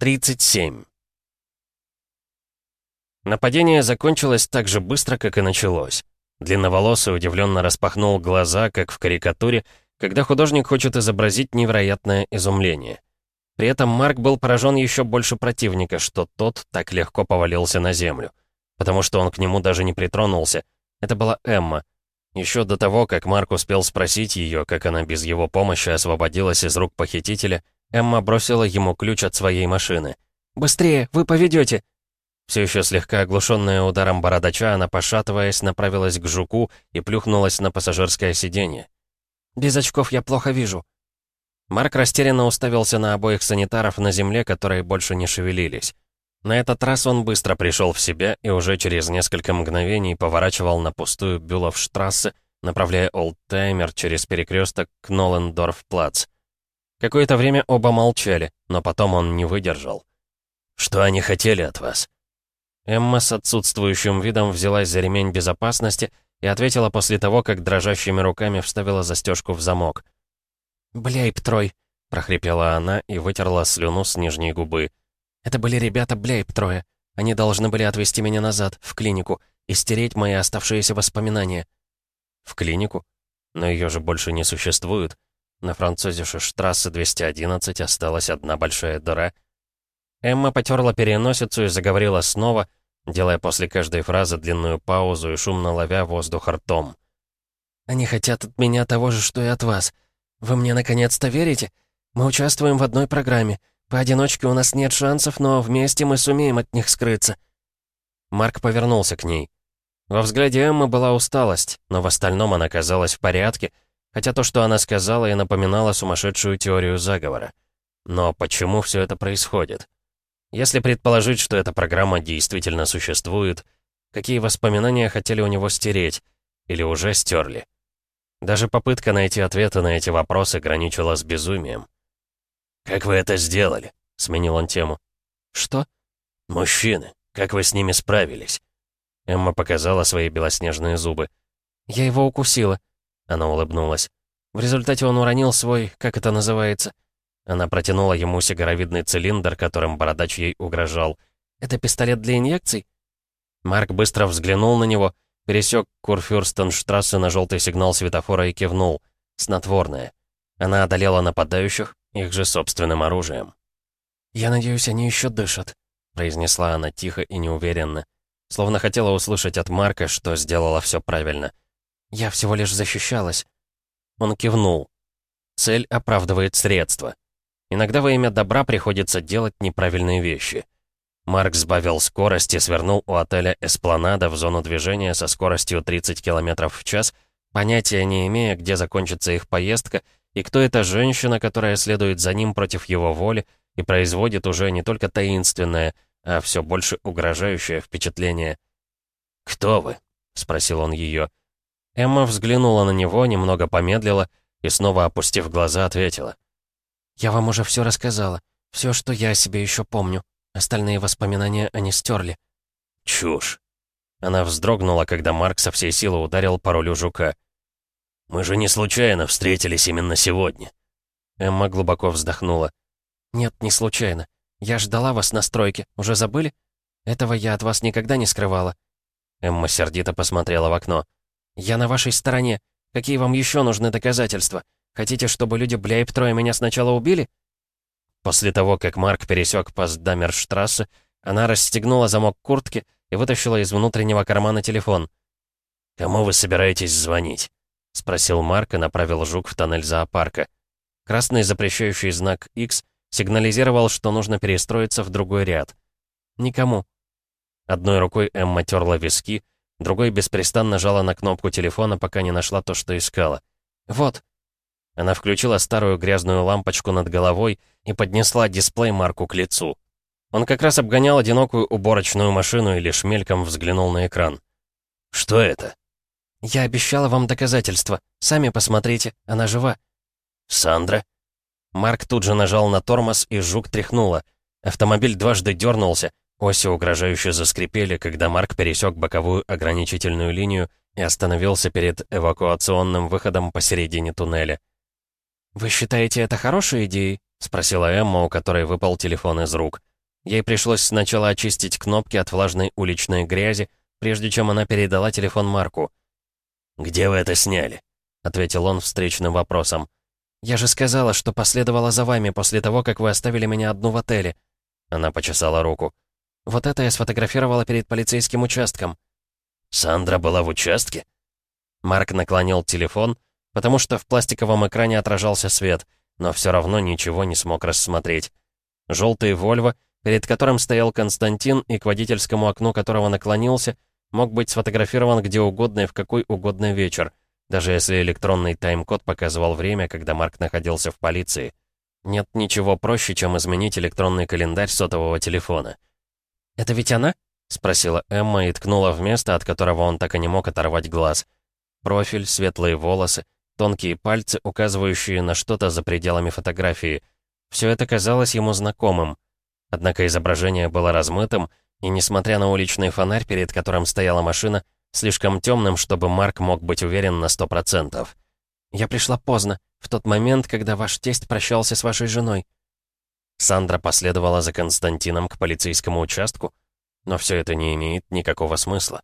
37. Нападение закончилось так же быстро, как и началось. Длинноволосый удивленно распахнул глаза, как в карикатуре, когда художник хочет изобразить невероятное изумление. При этом Марк был поражен еще больше противника, что тот так легко повалился на землю. Потому что он к нему даже не притронулся. Это была Эмма. Еще до того, как Марк успел спросить ее, как она без его помощи освободилась из рук похитителя, Эмма бросила ему ключ от своей машины. «Быстрее, вы поведете!» Все еще слегка оглушенная ударом бородача, она, пошатываясь, направилась к жуку и плюхнулась на пассажирское сиденье. «Без очков я плохо вижу». Марк растерянно уставился на обоих санитаров на земле, которые больше не шевелились. На этот раз он быстро пришел в себя и уже через несколько мгновений поворачивал на пустую Бюловштрассе, направляя олдтаймер через перекресток к Ноллендорф-плац. Какое-то время оба молчали, но потом он не выдержал. «Что они хотели от вас?» Эмма с отсутствующим видом взялась за ремень безопасности и ответила после того, как дрожащими руками вставила застежку в замок. «Бляйб, Трой!» — прохрипела она и вытерла слюну с нижней губы. «Это были ребята Бляйб, Троя. Они должны были отвезти меня назад, в клинику, и стереть мои оставшиеся воспоминания». «В клинику? Но ее же больше не существует. На французише штрассе 211 осталась одна большая дыра. Эмма потерла переносицу и заговорила снова, делая после каждой фразы длинную паузу и шумно ловя воздух ртом. «Они хотят от меня того же, что и от вас. Вы мне наконец-то верите? Мы участвуем в одной программе. Поодиночке у нас нет шансов, но вместе мы сумеем от них скрыться». Марк повернулся к ней. Во взгляде Эммы была усталость, но в остальном она казалась в порядке — Хотя то, что она сказала, и напоминало сумасшедшую теорию заговора. Но почему все это происходит? Если предположить, что эта программа действительно существует, какие воспоминания хотели у него стереть? Или уже стерли? Даже попытка найти ответы на эти вопросы граничила с безумием. «Как вы это сделали?» — сменил он тему. «Что?» «Мужчины. Как вы с ними справились?» Эмма показала свои белоснежные зубы. «Я его укусила», она улыбнулась. В результате он уронил свой, как это называется. Она протянула ему сигаровидный цилиндр, которым бородач ей угрожал. «Это пистолет для инъекций?» Марк быстро взглянул на него, пересек Курфюрстенштрассе на желтый сигнал светофора и кивнул. Снотворное. Она одолела нападающих, их же собственным оружием. «Я надеюсь, они еще дышат», — произнесла она тихо и неуверенно, словно хотела услышать от Марка, что сделала все правильно — «Я всего лишь защищалась». Он кивнул. Цель оправдывает средства. Иногда во имя добра приходится делать неправильные вещи. Марк сбавил скорость и свернул у отеля «Эспланада» в зону движения со скоростью 30 км в час, понятия не имея, где закончится их поездка, и кто эта женщина, которая следует за ним против его воли и производит уже не только таинственное, а все больше угрожающее впечатление. «Кто вы?» — спросил он ее. — Эмма взглянула на него, немного помедлила и, снова опустив глаза, ответила. «Я вам уже все рассказала. Все, что я о себе еще помню. Остальные воспоминания они стерли». «Чушь!» Она вздрогнула, когда Марк со всей силы ударил по рулю жука. «Мы же не случайно встретились именно сегодня». Эмма глубоко вздохнула. «Нет, не случайно. Я ждала вас на стройке. Уже забыли? Этого я от вас никогда не скрывала». Эмма сердито посмотрела в окно. «Я на вашей стороне. Какие вам еще нужны доказательства? Хотите, чтобы люди Бляйптроя меня сначала убили?» После того, как Марк пересек Пастдамерштрассе, она расстегнула замок куртки и вытащила из внутреннего кармана телефон. «Кому вы собираетесь звонить?» — спросил Марк и направил жук в тоннель зоопарка. Красный запрещающий знак X сигнализировал, что нужно перестроиться в другой ряд. «Никому». Одной рукой Эмма терла виски, Другой беспрестанно жала на кнопку телефона, пока не нашла то, что искала. «Вот». Она включила старую грязную лампочку над головой и поднесла дисплей Марку к лицу. Он как раз обгонял одинокую уборочную машину и лишь мельком взглянул на экран. «Что это?» «Я обещала вам доказательства. Сами посмотрите, она жива». «Сандра?» Марк тут же нажал на тормоз, и жук тряхнула. Автомобиль дважды дернулся, Оси угрожающе заскрипели, когда Марк пересек боковую ограничительную линию и остановился перед эвакуационным выходом посередине туннеля. «Вы считаете это хорошей идеей?» — спросила Эмма, у которой выпал телефон из рук. Ей пришлось сначала очистить кнопки от влажной уличной грязи, прежде чем она передала телефон Марку. «Где вы это сняли?» — ответил он встречным вопросом. «Я же сказала, что последовала за вами после того, как вы оставили меня одну в отеле». Она почесала руку. «Вот это я сфотографировала перед полицейским участком». «Сандра была в участке?» Марк наклонил телефон, потому что в пластиковом экране отражался свет, но все равно ничего не смог рассмотреть. Желтый «Вольво», перед которым стоял Константин и к водительскому окну которого наклонился, мог быть сфотографирован где угодно и в какой угодно вечер, даже если электронный тайм-код показывал время, когда Марк находился в полиции. Нет ничего проще, чем изменить электронный календарь сотового телефона. «Это ведь она?» — спросила Эмма и ткнула в место, от которого он так и не мог оторвать глаз. Профиль, светлые волосы, тонкие пальцы, указывающие на что-то за пределами фотографии. Все это казалось ему знакомым. Однако изображение было размытым, и, несмотря на уличный фонарь, перед которым стояла машина, слишком темным, чтобы Марк мог быть уверен на сто процентов. «Я пришла поздно, в тот момент, когда ваш тесть прощался с вашей женой». Сандра последовала за Константином к полицейскому участку, но все это не имеет никакого смысла.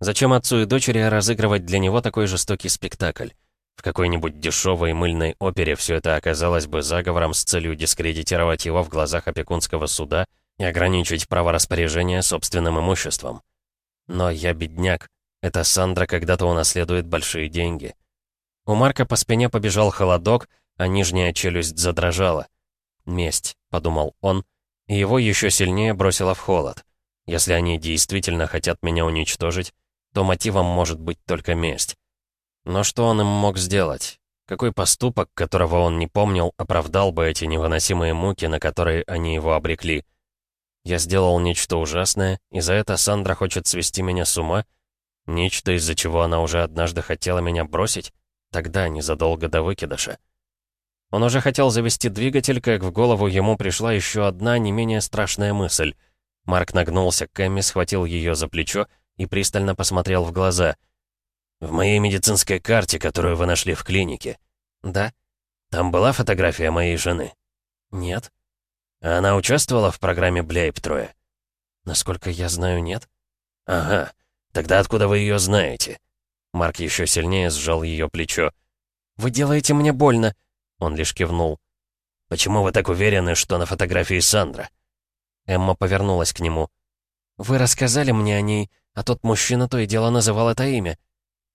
Зачем отцу и дочери разыгрывать для него такой жестокий спектакль? В какой-нибудь дешевой мыльной опере все это оказалось бы заговором с целью дискредитировать его в глазах опекунского суда и ограничить право распоряжения собственным имуществом. Но я бедняк. Эта Сандра когда-то унаследует большие деньги. У Марка по спине побежал холодок, а нижняя челюсть задрожала. «Месть», — подумал он, и его еще сильнее бросило в холод. Если они действительно хотят меня уничтожить, то мотивом может быть только месть. Но что он им мог сделать? Какой поступок, которого он не помнил, оправдал бы эти невыносимые муки, на которые они его обрекли? Я сделал нечто ужасное, и за это Сандра хочет свести меня с ума? Нечто, из-за чего она уже однажды хотела меня бросить? Тогда, незадолго до выкидыша. Он уже хотел завести двигатель, как в голову ему пришла еще одна не менее страшная мысль. Марк нагнулся к Эмми, схватил ее за плечо и пристально посмотрел в глаза. «В моей медицинской карте, которую вы нашли в клинике». «Да». «Там была фотография моей жены?» «Нет». «А она участвовала в программе Бляйптроя?» «Насколько я знаю, нет». «Ага. Тогда откуда вы ее знаете?» Марк еще сильнее сжал ее плечо. «Вы делаете мне больно!» Он лишь кивнул. «Почему вы так уверены, что на фотографии Сандра?» Эмма повернулась к нему. «Вы рассказали мне о ней, а тот мужчина то и дело называл это имя».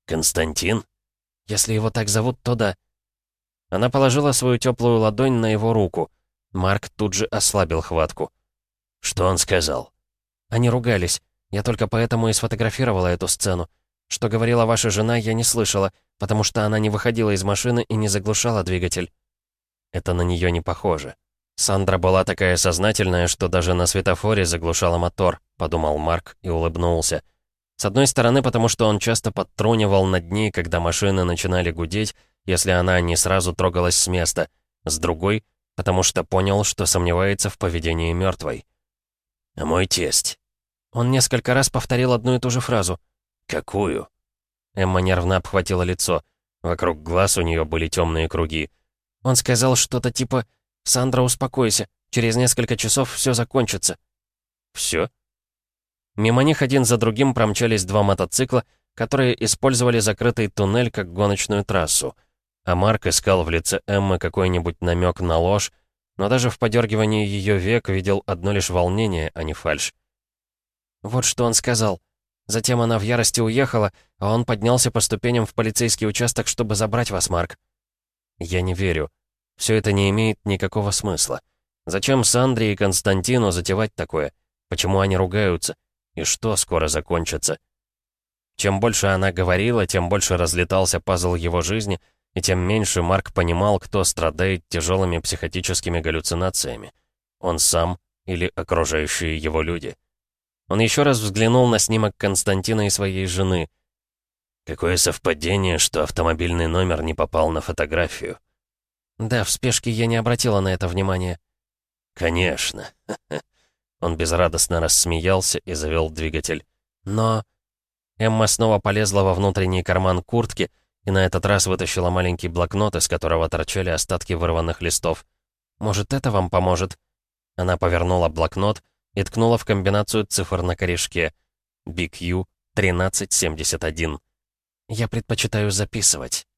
«Константин?» «Если его так зовут, то да». Она положила свою теплую ладонь на его руку. Марк тут же ослабил хватку. «Что он сказал?» Они ругались. Я только поэтому и сфотографировала эту сцену. Что говорила ваша жена, я не слышала, потому что она не выходила из машины и не заглушала двигатель. Это на нее не похоже. Сандра была такая сознательная, что даже на светофоре заглушала мотор, подумал Марк и улыбнулся. С одной стороны, потому что он часто подтрунивал над ней, когда машины начинали гудеть, если она не сразу трогалась с места. С другой, потому что понял, что сомневается в поведении мертвой. «А мой тесть?» Он несколько раз повторил одну и ту же фразу. «Какую?» Эмма нервно обхватила лицо. Вокруг глаз у нее были темные круги. Он сказал что-то типа «Сандра, успокойся. Через несколько часов все закончится». «Все?» Мимо них один за другим промчались два мотоцикла, которые использовали закрытый туннель как гоночную трассу. А Марк искал в лице Эммы какой-нибудь намек на ложь, но даже в подергивании ее век видел одно лишь волнение, а не фальшь. Вот что он сказал. Затем она в ярости уехала, а он поднялся по ступеням в полицейский участок, чтобы забрать вас, Марк. Я не верю. Все это не имеет никакого смысла. Зачем Сандре и Константину затевать такое? Почему они ругаются? И что скоро закончится? Чем больше она говорила, тем больше разлетался пазл его жизни, и тем меньше Марк понимал, кто страдает тяжелыми психотическими галлюцинациями. Он сам или окружающие его люди. Он еще раз взглянул на снимок Константина и своей жены. Какое совпадение, что автомобильный номер не попал на фотографию. Да, в спешке я не обратила на это внимания. Конечно. Он безрадостно рассмеялся и завел двигатель. Но... Эмма снова полезла во внутренний карман куртки и на этот раз вытащила маленький блокнот, из которого торчали остатки вырванных листов. «Может, это вам поможет?» Она повернула блокнот, и ткнула в комбинацию цифр на корешке. BQ 1371. «Я предпочитаю записывать».